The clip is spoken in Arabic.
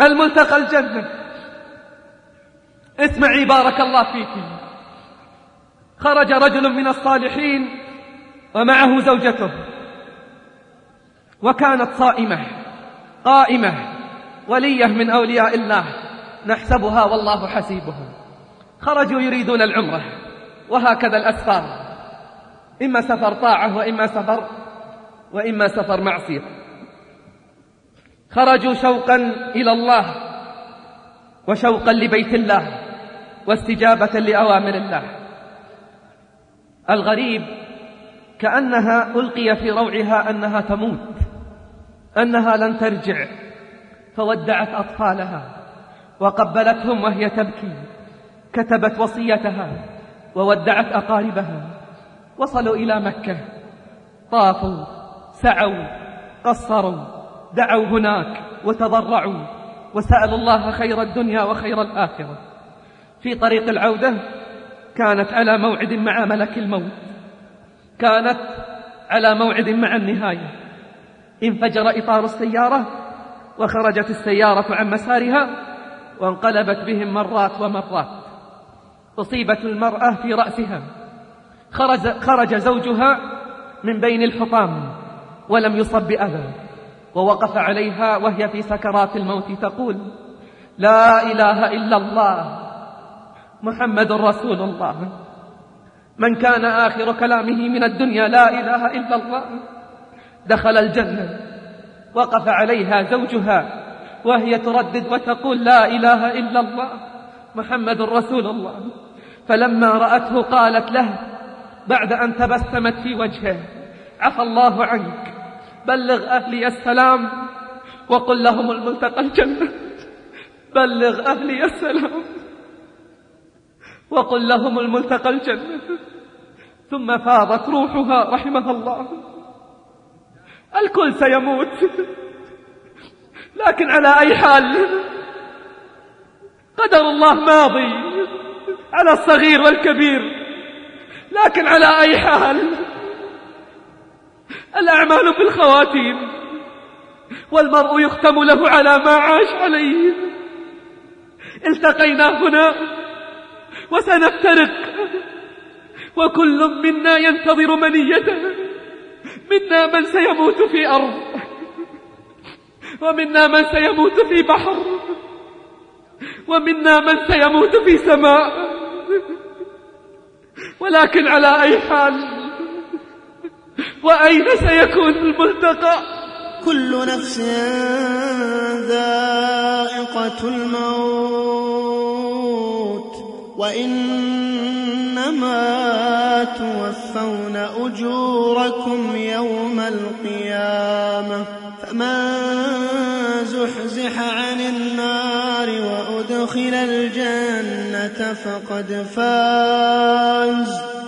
الملتقى الجنة. اسمعي بارك الله فيك. خرج رجل من الصالحين ومعه زوجته. وكانت صائمة قائمة ولية من أولياء الله. نحسبها والله حسيبهم. خرجوا يريدون العمرة وهكذا الأسفار. إما سفر طاعة وإما سفر وإما سفر معصية. خرجوا شوقا إلى الله وشوقا لبيت الله واستجابة لأوامر الله. الغريب كأنها ألقي في روعها أنها تموت أنها لن ترجع فودعت أطفالها وقبلتهم وهي تبكي. كتبت وصيتها وودعت أقاربها وصلوا إلى مكة طافوا سعوا قصروا دعوا هناك وتضرعوا وسألوا الله خير الدنيا وخير الآخرة. في طريق العودة كانت على موعد مع ملك الموت. كانت على موعد مع النهاية. انفجر إطار السيارة وخرجت السيارة عن مسارها وانقلبت بهم مرات ومرات. أصيبت المرأة في رأسها. خرج, خرج زوجها من بين الحطام ولم يصب بأذى ووقف عليها وهي في سكرات الموت تقول لا إله إلا الله محمد رسول الله. من كان آخر كلامه من الدنيا لا إله إلا الله. دخل الجنة وقف عليها زوجها وهي تردد وتقول لا إله إلا الله محمد رسول الله. فلما رأته قالت له بعد أن تبسمت في وجهه عفى الله عنك. بلغ أهلي السلام وقل لهم الملتقى الجنة بلغ أهلي السلام وقل لهم الملتقى الجنة ثم فاضت روحها رحمها الله. الكل سيموت. لكن على أي حال؟ قدر الله ماضي على الصغير والكبير. لكن على أي حال؟ الأعمال بالخواتيم والمرء يختم له على ما عاش عليه. التقينا هنا وسنفترق وكل منا ينتظر منيته. منا من سيموت في أرض ومنا من سيموت في بحر ومنا من سيموت في سماء. ولكن على أي حال وأين سيكون الملتقى؟ كل نفس ذائقة الموت وإنما توفون أجوركم يوم القيامة. فمن زحزح عن النار وأدخل الجنة فقد فاز.